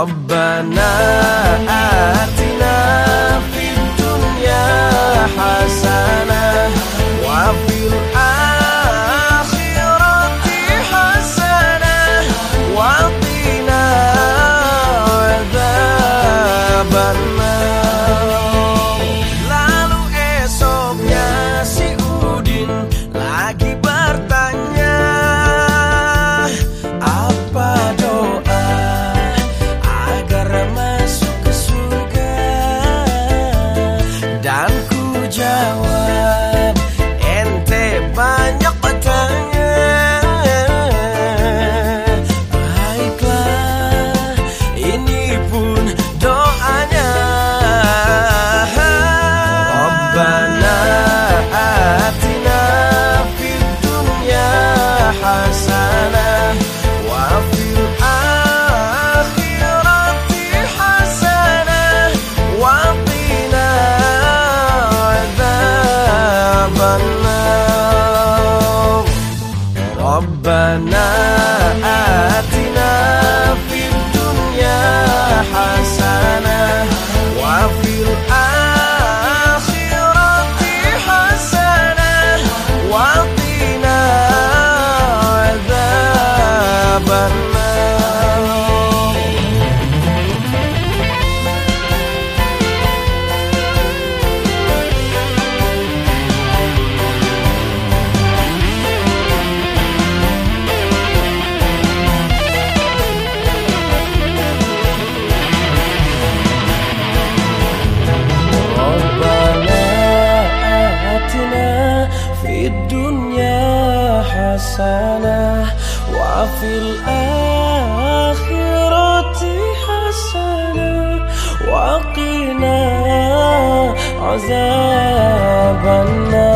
ربنا anak في الدنيا حسنة وفي الآخرة حسنة وقنا عذاب النار.